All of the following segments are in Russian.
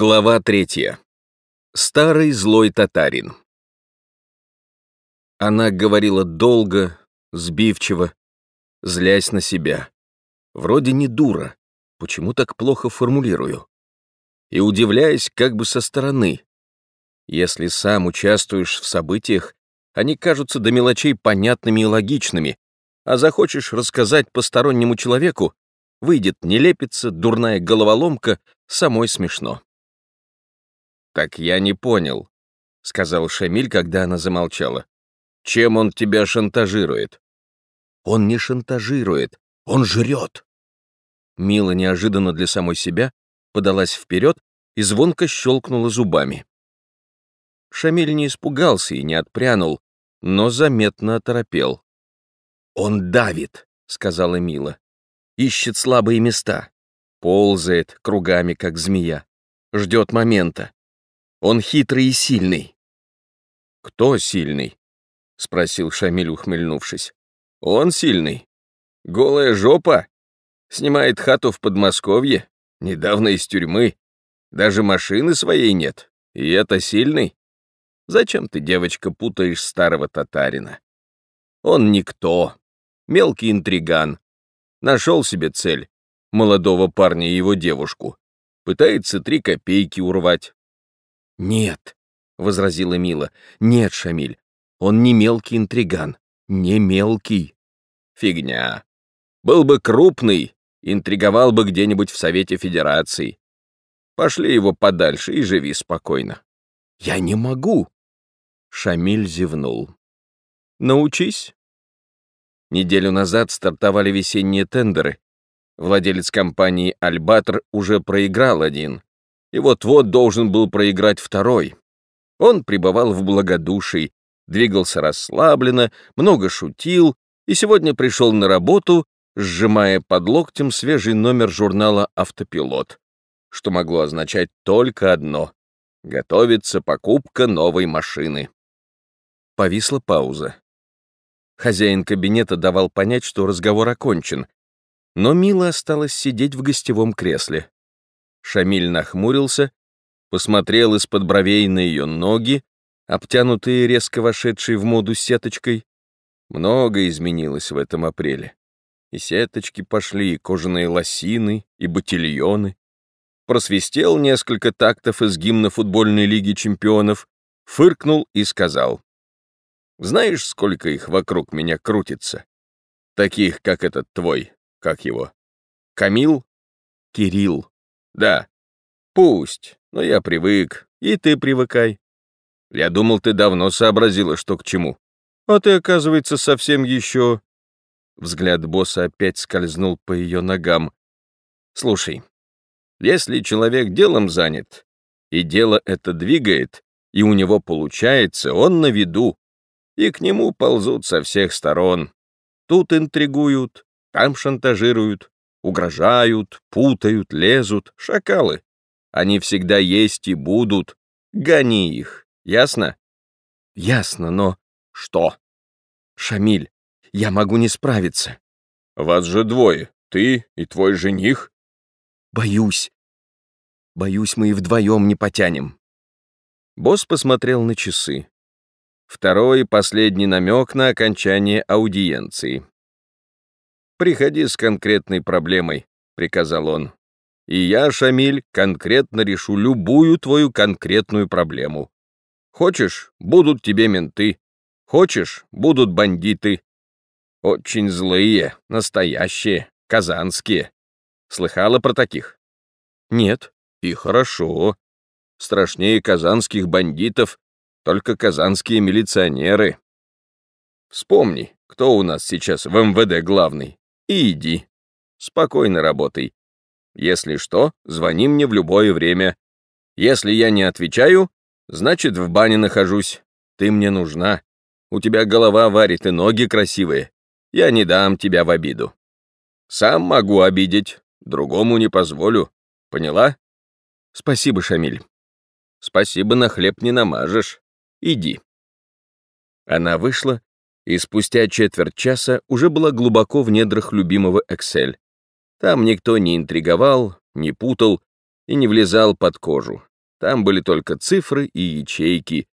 Глава третья. Старый злой татарин. Она говорила долго, сбивчиво, злясь на себя. Вроде не дура, почему так плохо формулирую? И удивляясь как бы со стороны. Если сам участвуешь в событиях, они кажутся до мелочей понятными и логичными, а захочешь рассказать постороннему человеку, выйдет нелепица, дурная головоломка, самой смешно. «Так я не понял», — сказал Шамиль, когда она замолчала. «Чем он тебя шантажирует?» «Он не шантажирует, он жрет». Мила неожиданно для самой себя подалась вперед и звонко щелкнула зубами. Шамиль не испугался и не отпрянул, но заметно оторопел. «Он давит», — сказала Мила. «Ищет слабые места. Ползает кругами, как змея. Ждет момента. Он хитрый и сильный». «Кто сильный?» — спросил Шамиль, ухмыльнувшись. «Он сильный. Голая жопа. Снимает хату в Подмосковье. Недавно из тюрьмы. Даже машины своей нет. И это сильный? Зачем ты, девочка, путаешь старого татарина? Он никто. Мелкий интриган. Нашел себе цель. Молодого парня и его девушку. Пытается три копейки урвать. «Нет», — возразила Мила, — «нет, Шамиль, он не мелкий интриган, не мелкий». «Фигня. Был бы крупный, интриговал бы где-нибудь в Совете Федерации. Пошли его подальше и живи спокойно». «Я не могу», — Шамиль зевнул. «Научись». Неделю назад стартовали весенние тендеры. Владелец компании «Альбатр» уже проиграл один — и вот-вот должен был проиграть второй. Он пребывал в благодушии, двигался расслабленно, много шутил и сегодня пришел на работу, сжимая под локтем свежий номер журнала «Автопилот», что могло означать только одно — готовится покупка новой машины. Повисла пауза. Хозяин кабинета давал понять, что разговор окончен, но Мила осталась сидеть в гостевом кресле. Шамиль нахмурился, посмотрел из-под бровей на ее ноги, обтянутые резко вошедшей в моду сеточкой. Много изменилось в этом апреле. И сеточки пошли, и кожаные лосины, и ботильоны. Просвистел несколько тактов из гимна футбольной лиги чемпионов, фыркнул и сказал. «Знаешь, сколько их вокруг меня крутится? Таких, как этот твой, как его? Камил? Кирилл. Да. Пусть, но я привык, и ты привыкай. Я думал, ты давно сообразила, что к чему. А ты, оказывается, совсем еще... Взгляд босса опять скользнул по ее ногам. Слушай, если человек делом занят, и дело это двигает, и у него получается, он на виду, и к нему ползут со всех сторон. Тут интригуют, там шантажируют, Угрожают, путают, лезут. Шакалы. Они всегда есть и будут. Гони их. Ясно? Ясно, но... Что? Шамиль, я могу не справиться. Вас же двое. Ты и твой жених. Боюсь. Боюсь, мы и вдвоем не потянем. Босс посмотрел на часы. Второй и последний намек на окончание аудиенции. «Приходи с конкретной проблемой», — приказал он. «И я, Шамиль, конкретно решу любую твою конкретную проблему. Хочешь, будут тебе менты. Хочешь, будут бандиты. Очень злые, настоящие, казанские. Слыхала про таких? Нет, и хорошо. Страшнее казанских бандитов, только казанские милиционеры. Вспомни, кто у нас сейчас в МВД главный и иди. Спокойно работай. Если что, звони мне в любое время. Если я не отвечаю, значит, в бане нахожусь. Ты мне нужна. У тебя голова варит и ноги красивые. Я не дам тебя в обиду. Сам могу обидеть, другому не позволю. Поняла? Спасибо, Шамиль. Спасибо, на хлеб не намажешь. Иди. Она вышла, и спустя четверть часа уже была глубоко в недрах любимого Excel. Там никто не интриговал, не путал и не влезал под кожу. Там были только цифры и ячейки,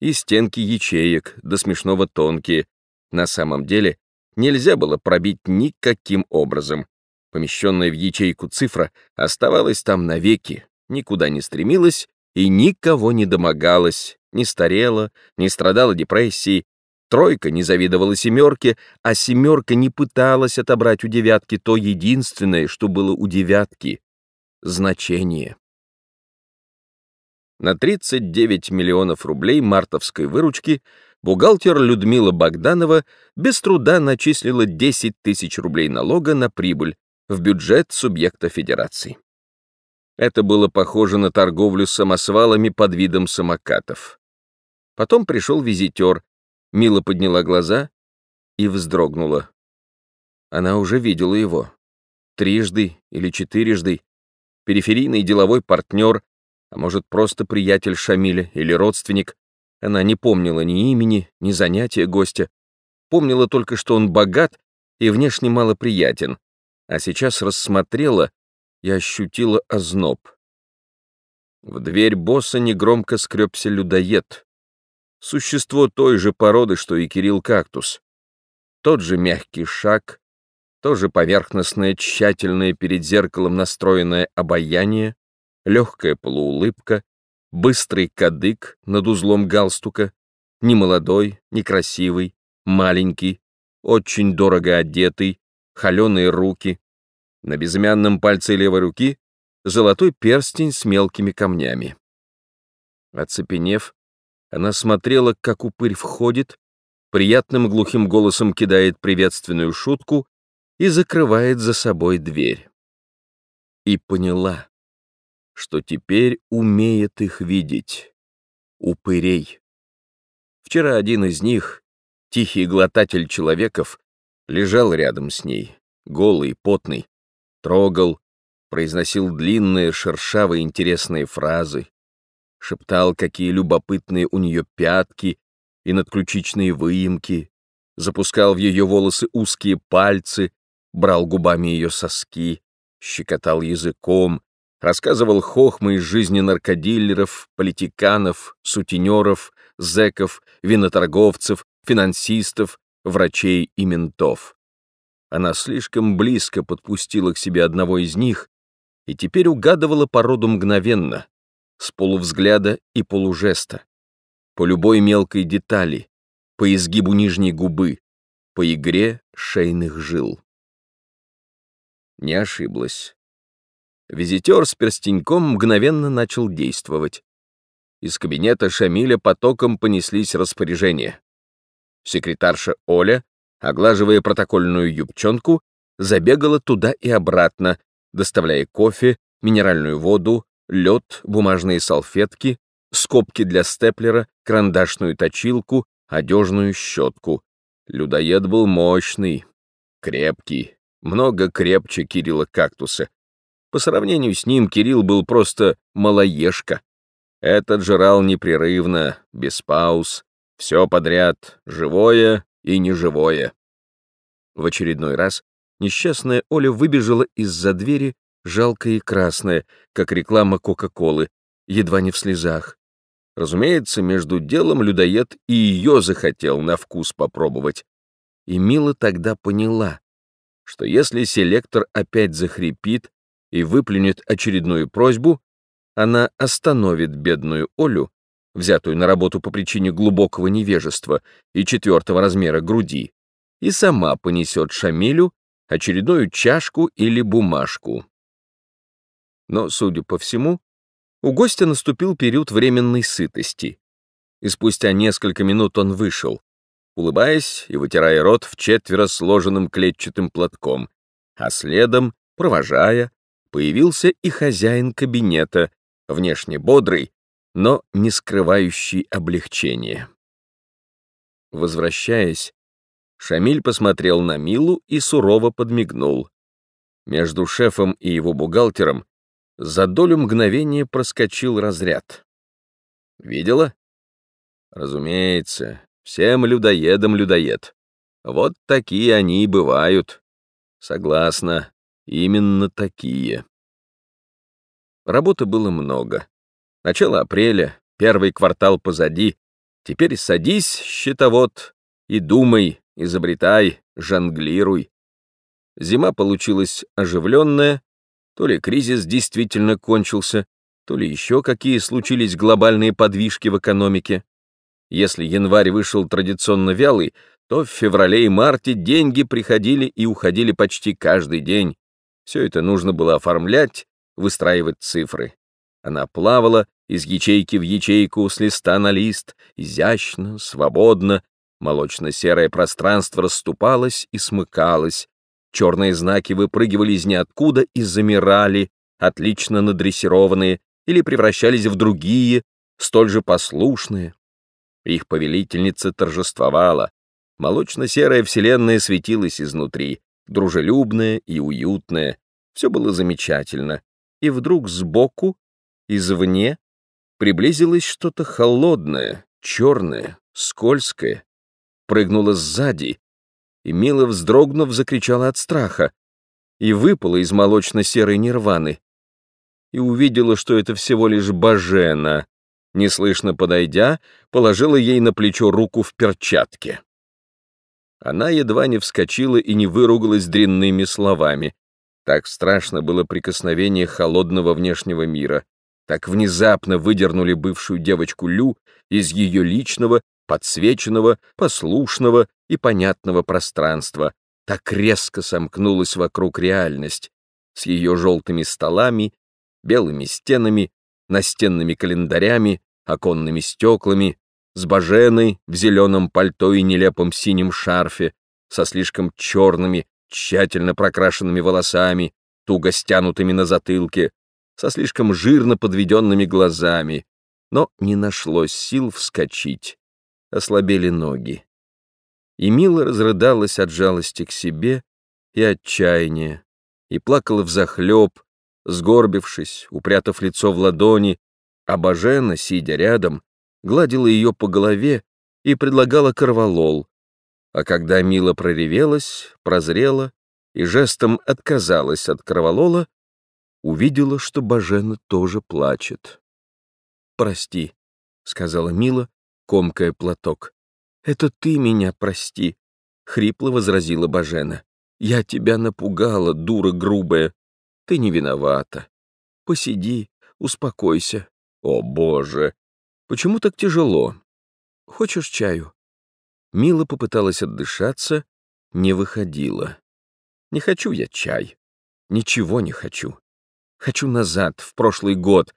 и стенки ячеек, до смешного тонкие. На самом деле нельзя было пробить никаким образом. Помещенная в ячейку цифра оставалась там навеки, никуда не стремилась и никого не домогалась, не старела, не страдала депрессией, тройка не завидовала семерке, а семерка не пыталась отобрать у девятки то единственное, что было у девятки — значение. На 39 миллионов рублей мартовской выручки бухгалтер Людмила Богданова без труда начислила 10 тысяч рублей налога на прибыль в бюджет субъекта федерации. Это было похоже на торговлю самосвалами под видом самокатов. Потом пришел визитер, Мила подняла глаза и вздрогнула. Она уже видела его. Трижды или четырежды. Периферийный деловой партнер, а может, просто приятель Шамиля или родственник. Она не помнила ни имени, ни занятия гостя. Помнила только, что он богат и внешне малоприятен, а сейчас рассмотрела и ощутила озноб. В дверь босса негромко скребся людоед. Существо той же породы, что и Кирилл Кактус. Тот же мягкий шаг, тоже поверхностное, тщательное перед зеркалом настроенное обаяние, легкая полуулыбка, быстрый кадык над узлом галстука, не молодой, не красивый, маленький, очень дорого одетый, холеные руки, на безымянном пальце левой руки золотой перстень с мелкими камнями. Оцепенев, она смотрела, как упырь входит, приятным глухим голосом кидает приветственную шутку и закрывает за собой дверь. И поняла что теперь умеет их видеть. Упырей. Вчера один из них, тихий глотатель человеков, лежал рядом с ней, голый, потный, трогал, произносил длинные, шершавые, интересные фразы, шептал, какие любопытные у нее пятки и надключичные выемки, запускал в ее волосы узкие пальцы, брал губами ее соски, щекотал языком, рассказывал хохмы из жизни наркодилеров, политиканов, сутенеров, зэков, виноторговцев, финансистов, врачей и ментов. Она слишком близко подпустила к себе одного из них и теперь угадывала породу мгновенно, с полувзгляда и полужеста, по любой мелкой детали, по изгибу нижней губы, по игре шейных жил. Не ошиблась. Визитер с перстеньком мгновенно начал действовать. Из кабинета Шамиля потоком понеслись распоряжения. Секретарша Оля, оглаживая протокольную юбчонку, забегала туда и обратно, доставляя кофе, минеральную воду, лед, бумажные салфетки, скобки для степлера, карандашную точилку, одежную щетку. Людоед был мощный, крепкий, много крепче Кирилла Кактуса, по сравнению с ним Кирилл был просто малоежка. Этот жрал непрерывно, без пауз, все подряд, живое и неживое. В очередной раз несчастная Оля выбежала из-за двери, жалкая и красная, как реклама Кока-Колы, едва не в слезах. Разумеется, между делом людоед и ее захотел на вкус попробовать. И Мила тогда поняла, что если селектор опять захрипит, и выплюнет очередную просьбу, она остановит бедную Олю, взятую на работу по причине глубокого невежества и четвертого размера груди, и сама понесет Шамилю очередную чашку или бумажку. Но, судя по всему, у гостя наступил период временной сытости, и спустя несколько минут он вышел, улыбаясь и вытирая рот в четверо сложенным клетчатым платком, а следом, провожая, появился и хозяин кабинета, внешне бодрый, но не скрывающий облегчения. Возвращаясь, Шамиль посмотрел на Милу и сурово подмигнул. Между шефом и его бухгалтером за долю мгновения проскочил разряд. «Видела?» «Разумеется, всем людоедам людоед. Вот такие они и бывают. Согласна, Именно такие. Работы было много. Начало апреля, первый квартал позади. Теперь садись, счетовод, и думай, изобретай, жонглируй. Зима получилась оживленная, то ли кризис действительно кончился, то ли еще какие случились глобальные подвижки в экономике. Если январь вышел традиционно вялый, то в феврале и марте деньги приходили и уходили почти каждый день. Все это нужно было оформлять, выстраивать цифры. Она плавала из ячейки в ячейку с листа на лист, изящно, свободно, молочно-серое пространство расступалось и смыкалось, черные знаки выпрыгивали из ниоткуда и замирали, отлично надрессированные, или превращались в другие, столь же послушные. Их повелительница торжествовала. Молочно-серая вселенная светилась изнутри, дружелюбная и уютная. Все было замечательно. И вдруг сбоку, извне, приблизилось что-то холодное, черное, скользкое, прыгнуло сзади, и, мило вздрогнув, закричала от страха и выпала из молочно-серой нирваны. И увидела, что это всего лишь Бажена, неслышно подойдя, положила ей на плечо руку в перчатке. Она едва не вскочила и не выругалась дрянными словами. Так страшно было прикосновение холодного внешнего мира. Так внезапно выдернули бывшую девочку Лю из ее личного, подсвеченного, послушного и понятного пространства. Так резко сомкнулась вокруг реальность с ее желтыми столами, белыми стенами, настенными календарями, оконными стеклами, с баженой в зеленом пальто и нелепом синем шарфе, со слишком черными, тщательно прокрашенными волосами, туго стянутыми на затылке, со слишком жирно подведенными глазами, но не нашлось сил вскочить. Ослабели ноги. И Мила разрыдалась от жалости к себе и отчаяния, и плакала взахлеб, сгорбившись, упрятав лицо в ладони, а Бажена, сидя рядом, гладила ее по голове и предлагала корвалол, а когда Мила проревелась, прозрела и жестом отказалась от корвалола, увидела, что Бажена тоже плачет. «Прости», — сказала Мила, комкая платок. «Это ты меня прости», — хрипло возразила Бажена. «Я тебя напугала, дура грубая. Ты не виновата. Посиди, успокойся. О, Боже! Почему так тяжело? Хочешь чаю? Мила попыталась отдышаться, не выходила. Не хочу я чай. Ничего не хочу. Хочу назад, в прошлый год,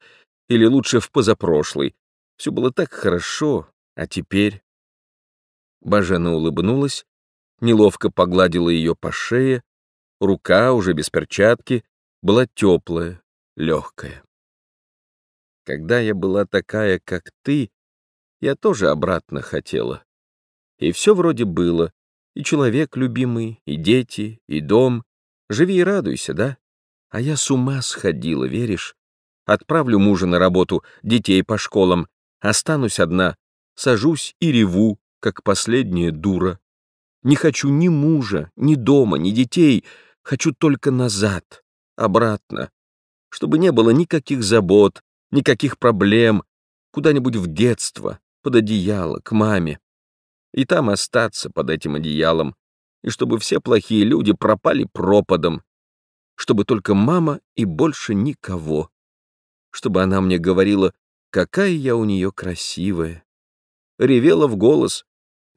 или лучше в позапрошлый. Все было так хорошо, а теперь... Бажена улыбнулась, неловко погладила ее по шее, рука, уже без перчатки, была теплая, легкая. Когда я была такая, как ты, я тоже обратно хотела. И все вроде было. И человек любимый, и дети, и дом. Живи и радуйся, да? А я с ума сходила, веришь? Отправлю мужа на работу, детей по школам. Останусь одна, сажусь и реву, как последняя дура. Не хочу ни мужа, ни дома, ни детей. Хочу только назад, обратно. Чтобы не было никаких забот, никаких проблем, куда-нибудь в детство, под одеяло, к маме. И там остаться под этим одеялом, и чтобы все плохие люди пропали пропадом, чтобы только мама и больше никого, чтобы она мне говорила, какая я у нее красивая. Ревела в голос,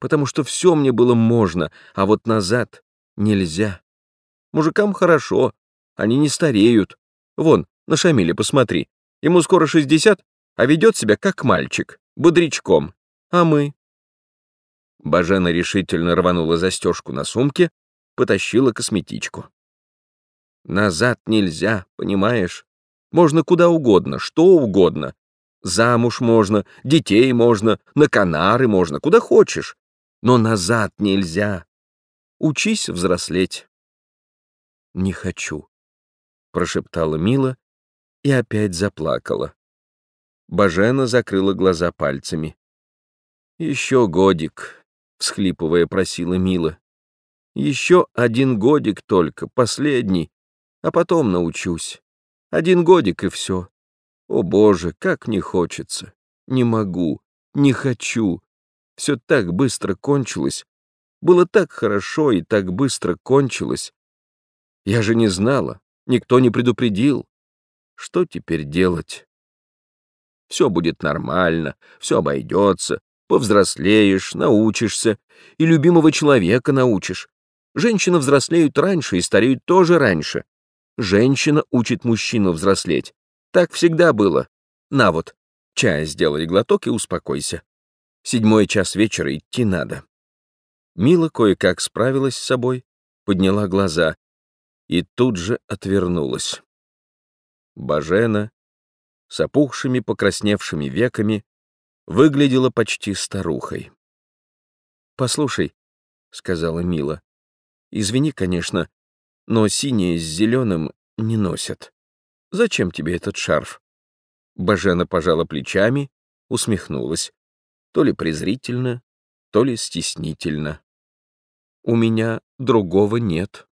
потому что все мне было можно, а вот назад нельзя. Мужикам хорошо, они не стареют. Вон, на Шамиле посмотри. Ему скоро 60, а ведет себя как мальчик, бодрячком. А мы? Бажена решительно рванула застежку на сумке, потащила косметичку. Назад нельзя, понимаешь? Можно куда угодно, что угодно. Замуж можно, детей можно, на Канары можно, куда хочешь. Но назад нельзя. Учись взрослеть. Не хочу, прошептала Мила и опять заплакала. Бажена закрыла глаза пальцами. «Еще годик», — всхлипывая просила Мила. «Еще один годик только, последний, а потом научусь. Один годик и все. О боже, как не хочется. Не могу, не хочу. Все так быстро кончилось. Было так хорошо и так быстро кончилось. Я же не знала, никто не предупредил. Что теперь делать? Все будет нормально, все обойдется, повзрослеешь, научишься, и любимого человека научишь. Женщины взрослеют раньше и стареют тоже раньше. Женщина учит мужчину взрослеть. Так всегда было. На вот, чай сделай глоток и успокойся. Седьмой час вечера идти надо. Мила кое-как справилась с собой, подняла глаза и тут же отвернулась. Бажена с опухшими покрасневшими веками выглядела почти старухой. «Послушай», — сказала Мила, — «извини, конечно, но синее с зеленым не носят. Зачем тебе этот шарф?» Бажена пожала плечами, усмехнулась, то ли презрительно, то ли стеснительно. «У меня другого нет».